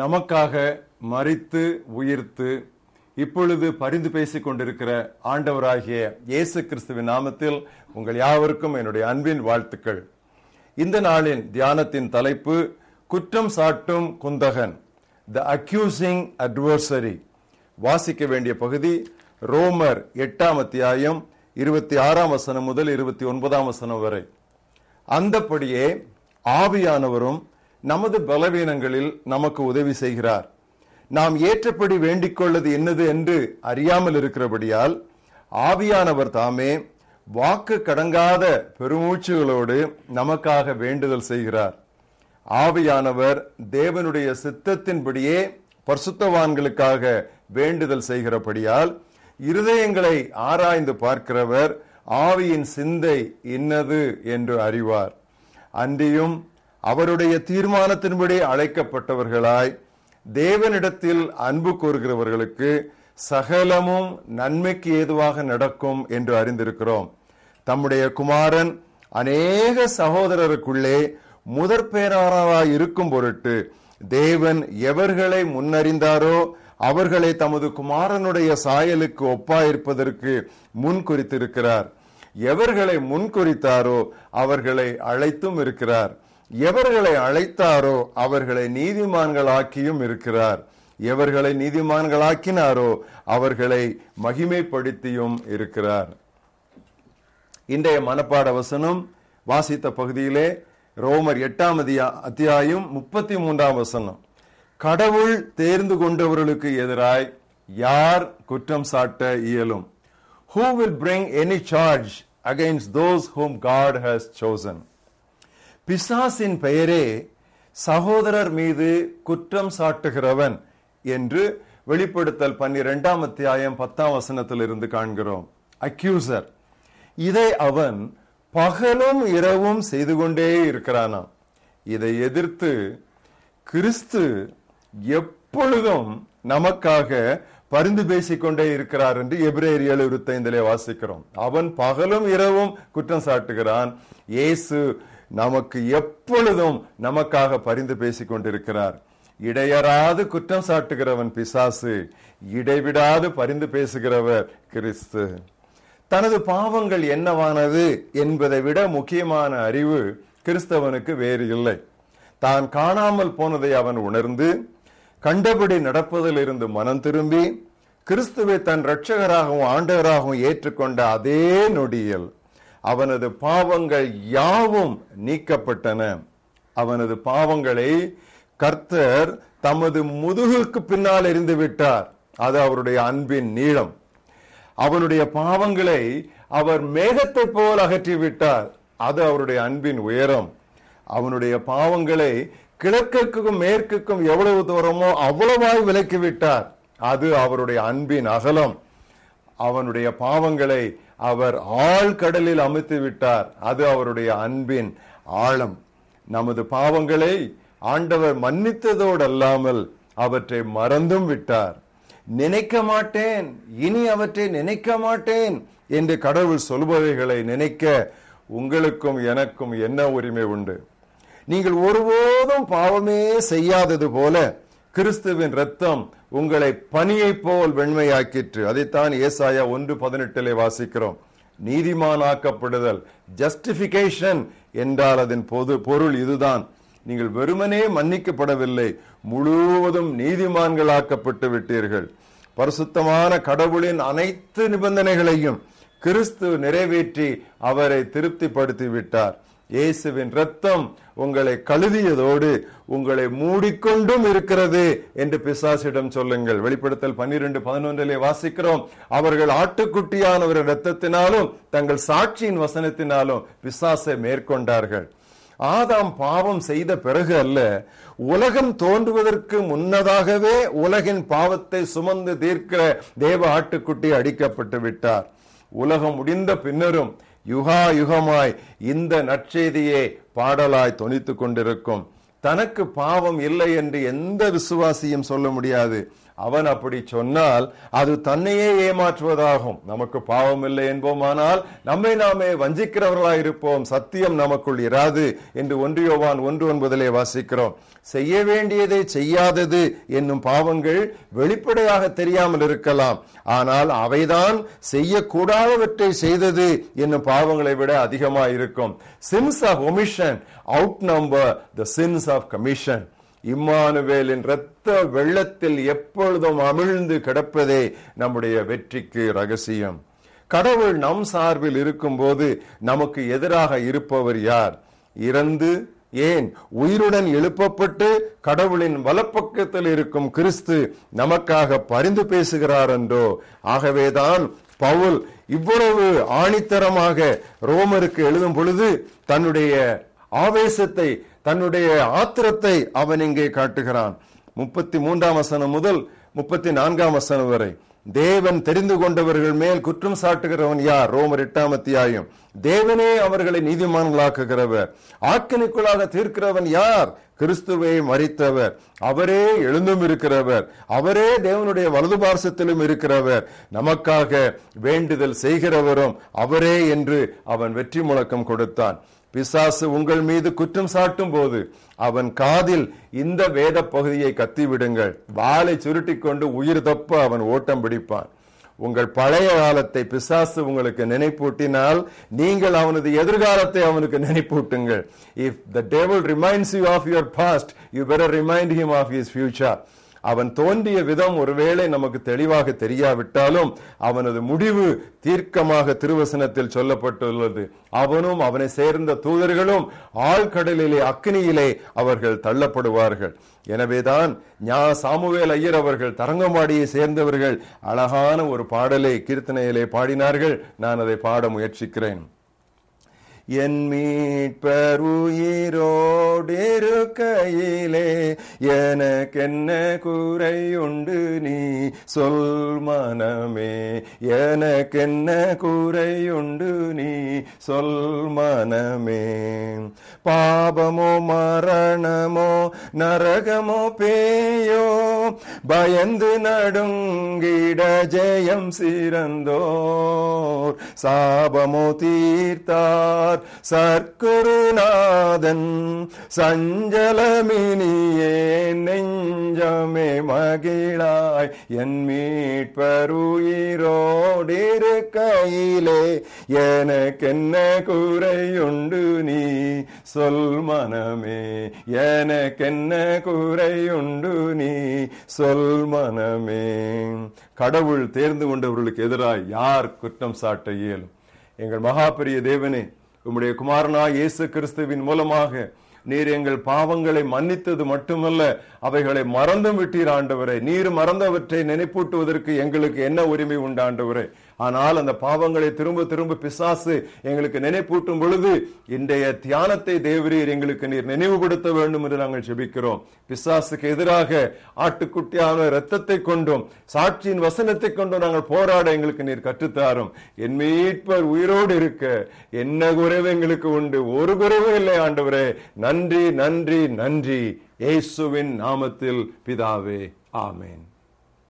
நமக்காக மறித்து உயிர்த்து இப்பொழுது பரிந்து பேசிக் கொண்டிருக்கிற ஆண்டவராகிய இயேசு கிறிஸ்துவின் நாமத்தில் உங்கள் யாவருக்கும் என்னுடைய அன்பின் வாழ்த்துக்கள். இந்த நாளின் தியானத்தின் தலைப்பு குற்றம் சாட்டும் குந்தகன் த அக்யூசிங் அட்வர்சரி வாசிக்க வேண்டிய பகுதி ரோமர் எட்டாம் அத்தியாயம் இருபத்தி ஆறாம் வசனம் முதல் இருபத்தி ஒன்பதாம் வசனம் வரை. அந்தப்படியே ஆவியானவரும் நமது பலவீனங்களில் நமக்கு உதவி செய்கிறார். நாம் ஏற்றபடி வேண்டிக்கொள்ளது என்னது என்று அறியாமல் இருக்கிறபடியால் ஆவியானவர் தாமே வாக்கு கடங்காத பெருமூச்சுகளோடு நமக்காக வேண்டுதல் செய்கிறார். ஆவியானவர் தேவனுடைய சித்தத்தின்படியே பர்சுத்தவான்களுக்காக வேண்டுதல் செய்கிறபடியால் இருதயங்களை ஆராய்ந்து பார்க்கிறவர் ஆவியின் சிந்தை இன்னது என்று அறிவார். அன்றியும் அவருடைய தீர்மானத்தின்படி அழைக்கப்பட்டவர்களாய் தேவனிடத்தில் அன்பு கூறுகிறவர்களுக்கு சகலமும் நன்மைக்கு ஏதுவாக நடக்கும் என்று அறிந்திருக்கிறோம். தம்முடைய குமாரன் அநேக சகோதரருக்குள்ளே முதற் பேராராய் இருக்கும் பொருட்டு தேவன் எவர்களை முன்னறிந்தாரோ அவர்களை தமது குமாரனுடைய சாயலுக்கு ஒப்பாயிருப்பதற்கு முன் குறித்திருக்கிறார். எவர்களை முன் குறித்தாரோ அவர்களை அழைத்தும் இருக்கிறார். எவர்களை அழைத்தாரோ அவர்களை நீதிமான்களாக்கியும் இருக்கிறார். எவர்களை நீதிமான்களாக்கினாரோ அவர்களை மகிமைப்படுத்தியும் இருக்கிறார். இன்றைய மனப்பாட வசனம் வாசித்த பகுதியிலே ரோமர் எட்டாம் அத்தியாயம் முப்பத்தி மூன்றாம் வசனம். கடவுள் தேர்ந்து கொண்டவர்களுக்கு எதிராய் யார் குற்றம் சாட்ட இயலும்? Who will bring any charge against those whom God has chosen? பிசாசின் பெயரே சகோதரர் மீது குற்றம் சாட்டுகிறவன் என்று வெளிப்படுத்தல் பன்னிரெண்டாம் அத்தியாயம் பத்தாம் வசனத்தில் இருந்து காண்கிறோம். அக்யூசர். இதை அவன் பகலும் இரவும் செய்து கொண்டே இருக்கிறானாம். இதை எதிர்த்து கிறிஸ்து எப்பொழுதும் நமக்காக பரிந்து பேசிக்கொண்டே இருக்கிறார் என்று எபிரேயர் ஏழு இருபத்தைந்திலே வாசிக்கிறோம். அவன் பகலும் இரவும் குற்றம் சாட்டுகிறான். இயேசு நமக்கு எப்பொழுதும் நமக்காக பரிந்து பேசிக் கொண்டிருக்கிறார் இடையறாது குற்றம் சாட்டுகிறவன் பிசாசு இடைவிடாது பரிந்து பேசுகிறவர் கிறிஸ்து. தனது பாவங்கள் என்னவானது என்பதை விட முக்கியமான அறிவு கிறிஸ்தவனுக்கு வேறு இல்லை. தான் காணாமல் போனதை அவன் உணர்ந்து கண்டபடி நடப்பதில் இருந்து மனம் திரும்பி கிறிஸ்துவை தன் இரட்சகராகவும் ஆண்டவராகவும் ஏற்றுக்கொண்ட அதே நொடியில் அவனது பாவங்கள் யாவும் நீக்கப்பட்டன. அவனது பாவங்களை கர்த்தர் தமது முதுகுக்கு பின்னால் எரிந்து விட்டார். அது அவருடைய அன்பின் நீளம். அவனுடைய பாவங்களை அவர் மேகத்தை போல் அகற்றி விட்டார் அது அவருடைய அன்பின் உயரம். அவனுடைய பாவங்களை கிழக்குக்கும் மேற்குக்கும் எவ்வளவு தூரமோ அவ்வளவாய் விலக்கிவிட்டார். அது அவருடைய அன்பின் அகலம். அவனுடைய பாவங்களை அவர் ஆழ்கடலில் அமைத்து விட்டார். அது அவருடைய அன்பின் ஆழம். நமது பாவங்களை ஆண்டவர் மன்னித்ததோடு அல்லாமல் அவற்றை மறந்தும் விட்டார். நினைக்க மாட்டேன். இனி அவற்றை நினைக்க மாட்டேன் என்று கடவுள் சொல்பவைகளை நினைக்க உங்களுக்கும் எனக்கும் என்ன உரிமை உண்டு? நீங்கள் ஒருபோதும் பாவமே செய்யாதது போல கிறிஸ்துவின் ரத்தம் உங்களை பனியை போல் வெண்மையாக்கிற்று. அதைத்தான் ஏசாயா ஒன்று பதினெட்டிலே வாசிக்கிறோம். நீதிமானாக்கப்படுதல் ஜஸ்டிபிகேஷன் என்றால் அதன் பொது பொருள் இதுதான். நீங்கள் வெறுமனே மன்னிக்கப்படவில்லை முழுவதும் நீதிமான்களாக்கப்பட்டு விட்டீர்கள். பரிசுத்தமான கடவுளின் அனைத்து நிபந்தனைகளையும் கிறிஸ்து நிறைவேற்றி அவரை திருப்திப்படுத்தி விட்டார். இயேசுவின் ரத்தம் உங்களை கழுதியதோடு உங்களை மூடிக்கொண்டும் இருக்கிறது என்று பிசாசிடம் சொல்லுங்கள். வெளிப்படுத்தல் பன்னிரண்டு பதினொன்றிலே வாசிக்கிறோம். அவர்கள் ஆட்டுக்குட்டியானவர் ரத்தத்தினாலும் தங்கள் சாட்சியின் வசனத்தினாலும் பிசாசை மேற்கொண்டார்கள். ஆதாம் பாவம் செய்த பிறகு அல்ல உலகம் தோன்றுவதற்கு முன்னதாகவே உலகின் பாவத்தை சுமந்து தீர்க்கிற தேவ ஆட்டுக்குட்டி அடிக்கப்பட்டு விட்டார். உலகம் முடிந்த பின்னரும் யுகா யுகமாய் இந்த நற்செய்தியே பாடலாய் தொனித்து கொண்டிருக்கும். தனக்கு பாவம் இல்லை என்று எந்த விசுவாசியும் சொல்ல முடியாது. அவன் அப்படி சொன்னால் அது தன்னையே ஏமாற்றுவதாகும். நமக்கு பாவம் இல்லை என்போமானால் நம்மை நாமே வஞ்சிக்கிறவர்களாக இருப்போம் சத்தியம் நமக்குள் இராது என்று ஒன்றியோவான் ஒன்று ஒன்பதிலே வாசிக்கிறோம். செய்ய வேண்டியதை செய்யாதது என்னும் பாவங்கள் வெளிப்படையாக தெரியாமல் இருக்கலாம். ஆனால் அவைதான் செய்யக்கூடாதவற்றை செய்தது என்னும் பாவங்களை விட அதிகமாக இருக்கும் sins of omission outnumber the sins of commission இம்மானுவேலின் இரத்த வெள்ளத்தில் எப்பொழுதும் அமிழ்ந்து கிடப்பதே நம்முடைய வெற்றிக்கு ரகசியம். கடவுள் நம் சார்பில் இருக்கும்போது நமக்கு எதிராக இருப்பவர் யார்? இறந்து ஏன்? உயிருடன் எழுப்பப்பட்டு கடவுளின் வலப்பக்கத்தில் இருக்கும் கிறிஸ்து நமக்காக பரிந்து பேசுகிறார் என்றோ? ஆகவேதான் பவுல் இவ்வளவு ஆணித்தரமாக ரோமருக்கு எழுதும் பொழுது தன்னுடைய ஆவேசத்தை தன்னுடைய ஆத்திரத்தை அவன் இங்கே காட்டுகிறான். முப்பத்தி மூன்றாம் வசனம் முதல் முப்பத்தி நான்காம் வசனம் வரை. தேவன் தெரிந்து கொண்டவர்கள் மேல் குற்றம் சாட்டுகிறவன் யார்? ரோமர் எட்டாம் அத்தியாயம். தேவனே அவர்களை நீதிமான்களாக்குகிறவர். ஆக்கினிக்குள்ளாக தீர்க்கிறவன் யார்? கிறிஸ்துவை மறித்தவர். அவரே எழுந்தும் இருக்கிறவர். அவரே தேவனுடைய வலது பார்சத்திலும் இருக்கிறவர். நமக்காக வேண்டுதல் செய்கிறவரும் அவரே என்று அவன் வெற்றி முழக்கம் கொடுத்தான். பிசாசு உங்கள் மீது குற்றம் சாட்டும் போது அவன் காதில் இந்த வேத பகுதியை கத்திவிடுங்கள். வாளை சுருட்டி கொண்டு உயிர் தப்ப அவன் ஓட்டம் பிடிப்பான். உங்கள் பழைய காலத்தை பிசாசு உங்களுக்கு நினைப்பூட்டினால் நீங்கள் அவனது எதிர்காலத்தை அவனுக்கு நினைப்பூட்டுங்கள். If the devil reminds you of your past you better remind him of his future அவன் தோன்றிய விதம் ஒருவேளை நமக்கு தெளிவாக தெரியாவிட்டாலும் அவனது முடிவு தீர்க்கமாக திருவசனத்தில் சொல்லப்பட்டுள்ளது. அவனும் அவனை சேர்ந்த தூதர்களும் ஆழ்கடலிலே அக்னியிலே அவர்கள் தள்ளப்படுவார்கள். எனவேதான் ஞா சாமுவேல் ஐயர் அவர்கள் தரங்கம்பாடியை சேர்ந்தவர்கள் அழகான ஒரு பாடலை கீர்த்தனையிலே பாடினார்கள். நான் அதை பாட முயற்சிக்கிறேன். என் மீட்பர் உயிரோடிருக்கையிலே எனக்கென்ன குறை உண்டு நீ சொல் மனமே? எனக்கென்ன குறை உண்டு நீ சொல் மனமே? பாபமோ மரணமோ நரகமோ பேயோ பயந்து நடுங்கிட ஜெயம் சிறந்தோர். சாபமோ தீர்த்தார் சர்க்குருநாதன் சஞ்சலமினியே நெஞ்சமே மகிழாய் என் மீட்பருயிரோடிருக்கையிலே எனக்கென்ன குறையுண்டு நீ? சொல் மனமே எனக்கென்ன குறையுண்டு நீ? சொல் மனமே. கடவுள் தேர்ந்து கொண்டவர்களுக்கு எதிராக யார் குற்றம் சாட்ட இயலும்? எங்கள் மகாபெரிய தேவனே உம்முடைய குமாரனா இயேசு கிறிஸ்துவின் மூலமாக நீர் எங்கள் பாவங்களை மன்னித்தது மட்டுமல்ல அவைகளை மறந்தும் விட்டீர் ஆண்டவரே. நீர் மறந்தவற்றை நினைப்பூட்டுவதற்கு எங்களுக்கு என்ன உரிமை உண்டாண்டவரே? ஆனால் அந்த பாவங்களை திரும்ப திரும்ப பிசாசு எங்களுக்கு நினைப்பூட்டும் பொழுது இன்றைய தியானத்தை தேவரீர் எங்களுக்கு நீர் நினைவுபடுத்த வேண்டும் என்று நாங்கள் ஜெபிக்கிறோம் பிசாசுக்கு எதிராக ஆட்டுக்குட்டியான இரத்தத்தை கொண்டும் சாட்சியின் வசனத்தை கொண்டும் நாங்கள் போராட எங்களுக்கு நீர் கற்றுத்தாரும். என் மீட்பர் உயிரோடு இருக்க என்ன குறைவு எங்களுக்கு உண்டு? ஒரு குறைவு இல்லை ஆண்டவரே. நன்றி நன்றி நன்றி. இயேசுவின் நாமத்தில் பிதாவே. ஆமேன்.